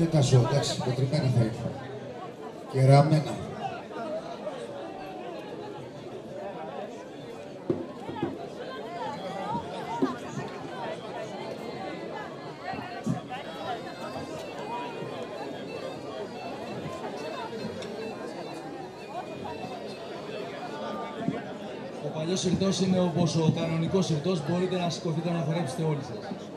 είναι τα ζώα, εντάξει, μετρημένα θα είναι. Και ραμμένα. Ο παλιός συρτός είναι όπως ο κανονικός συρτός, μπορείτε να σηκωθείτε να χορέψετε όλοι σας.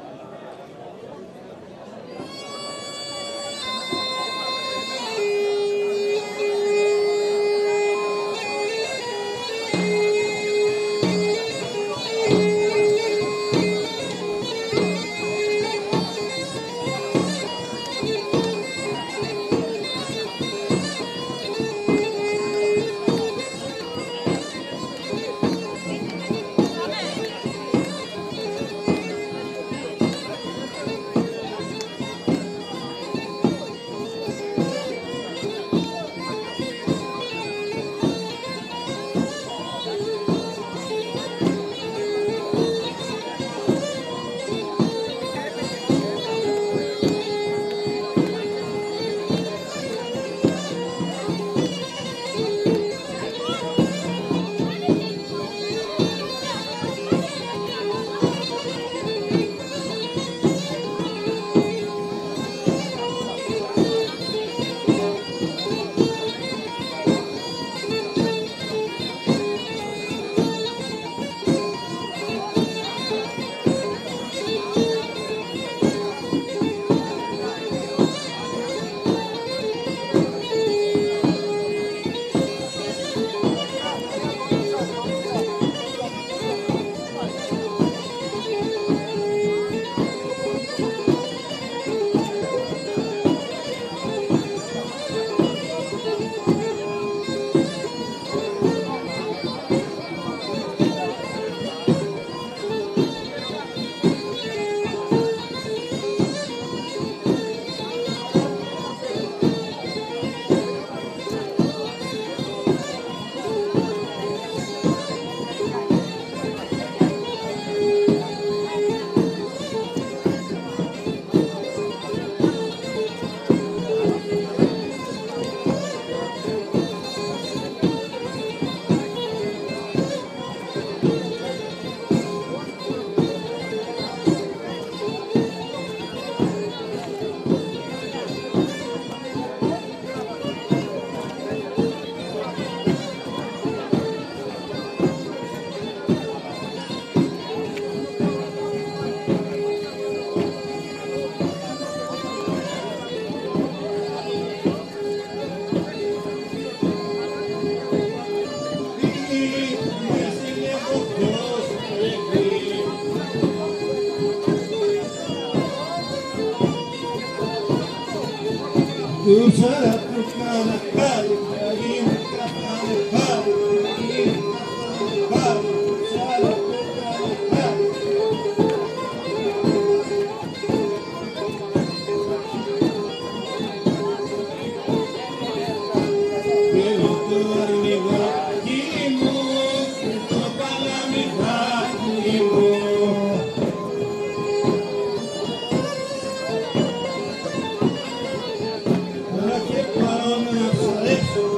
Who's up with Jesus.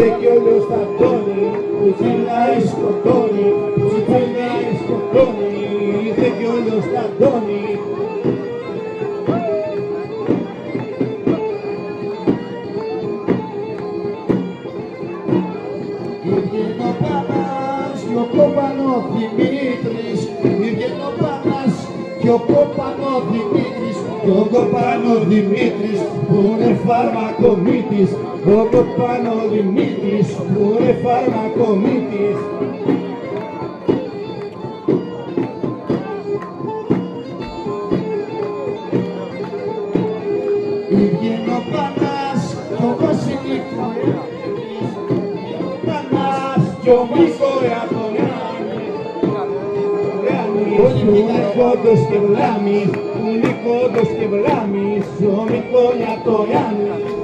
Ήρθε κι ο Λιωσταντώνη που φυλάει σκοτώνει, που φυλάει σκοτώνει, ήρθε κι ο Λιωσταντώνη Βγαίνει ο Παπάς και ο Κόπανο Δημήτρης Βγαίνει ο Παπάς και ο Κόπανο Δημήτρης Και ο Κοπάνο Δημήτρης που είναι φαρμακομήτης. Ο Κοπάνο Δημήτρης που είναι φαρμακομήτης. Βγαίνει ο Παπάς και ο Βασιλικός Πανάς κι ο Μικοϊατονιάνης Που είναι κόντος και βλάμης Που είναι κόντος και βλάμης Ο Μικοϊατονιάνης Νίκοτος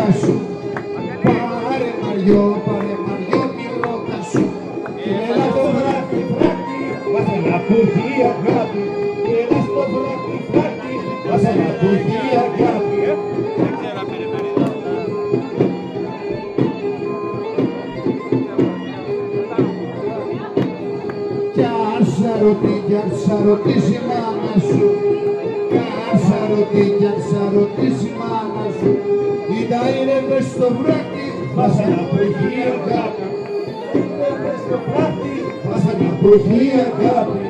τη ρόκα σου Πάρε Μαριό, πάρε Μαριό, τη ρόκα σου Έλα στο βράκι, βράκι, βάσε να πούχει η αγάπη. Έλα στο βράκι, βράκι, βάσε να πούχει η αγάπη. Κι αν σαρωτή, κι αν σαρωτήσει η μάνα σου Κι αν σαρωτή, κι αν σαρωτήσει η μάνα σου Είδα είναι μες στο βράκι, Βάσε να πούχει η αγάπη. Έλα στο βράκι, βάσε να πούχει η αγάπη.